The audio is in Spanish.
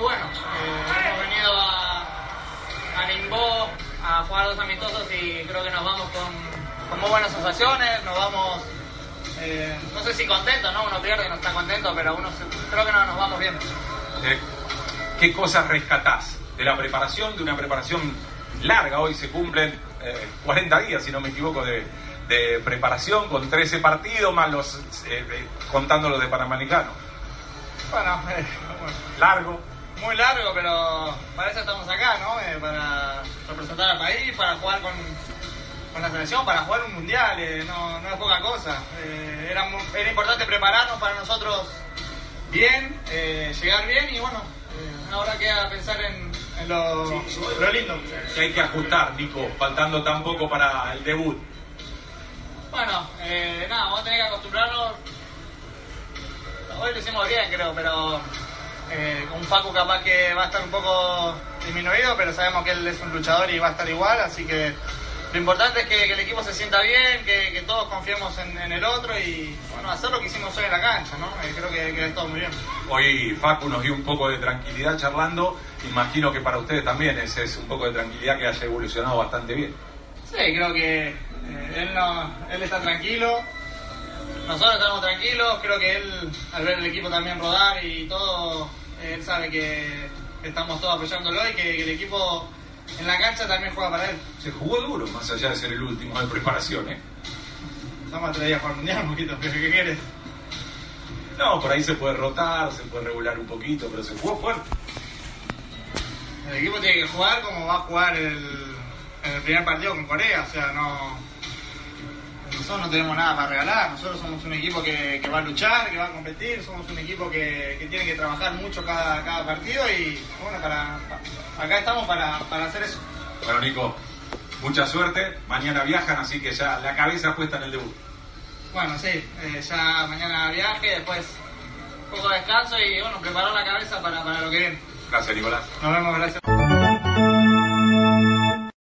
muy bueno. Eh, hemos venido a, a Ningbo a jugar dos amistosos y creo que nos vamos con, con muy buenas sensaciones, nos vamos, eh, no sé si contentos, ¿no? Uno pierde y no está contento, pero uno se- creo que no, nos vamos bien. Eh, ¿Qué cosas rescatás de la preparación, de una preparación larga? Hoy se cumplen eh, 40 días, si no me equivoco, de, de preparación con 13 partidos, más los eh, contando los de Panamericano. Bueno, eh, bueno, Largo. Muy largo, pero para eso estamos acá, ¿no? Eh, para representar al país, para jugar con, con la selección, para jugar un mundial, eh, no, no es poca cosa. Eh, era, era importante prepararnos para nosotros bien, llegar bien y bueno, ahora queda pensar en, en lo, lo lindo. Que hay que ajustar, Nico, faltando tan poco para el debut. Bueno, eh, nada, vamos a tener que acostumbrarnos. Hoy lo hicimos bien, creo, pero eh, con Facu capaz que va a estar un poco disminuido, pero sabemos que él es un luchador y va a estar igual, así que lo importante es que, que el equipo se sienta bien, que, que todos confiemos en, en el otro y bueno, hacer lo que hicimos hoy en la cancha, ¿no? Eh, creo que, que es todo muy bien. Hoy Facu nos dio un poco de tranquilidad charlando. Imagino que para ustedes también ese es un poco de tranquilidad que haya evolucionado bastante bien. Sí, creo que eh, él, no, él está tranquilo, nosotros estamos tranquilos, creo que él, al ver el equipo también rodar y todo, él sabe que estamos todos apoyándolo y que, que el equipo en la cancha también juega para él. Se jugó duro, más allá de ser el último de preparación, ¿eh? Estamos a tres días a jugar mundial, un poquito, ¿qué, qué quieres? No, por ahí se puede rotar, se puede regular un poquito, pero se jugó fuerte. El equipo tiene que jugar como va a jugar el, en el primer partido con Corea, o sea, no... Nosotros no tenemos nada para regalar, nosotros somos un equipo que, que va a luchar, que va a competir, somos un equipo que, que tiene que trabajar mucho cada, cada partido y bueno, para, pa- acá estamos para, para hacer eso. Bueno, Nico, mucha suerte. Mañana viajan, así que ya la cabeza puesta en el debut. Bueno, sí, eh, ya mañana viaje, después un poco de descanso y bueno, preparar la cabeza para, para lo que viene. Gracias, Nicolás. Nos vemos, gracias.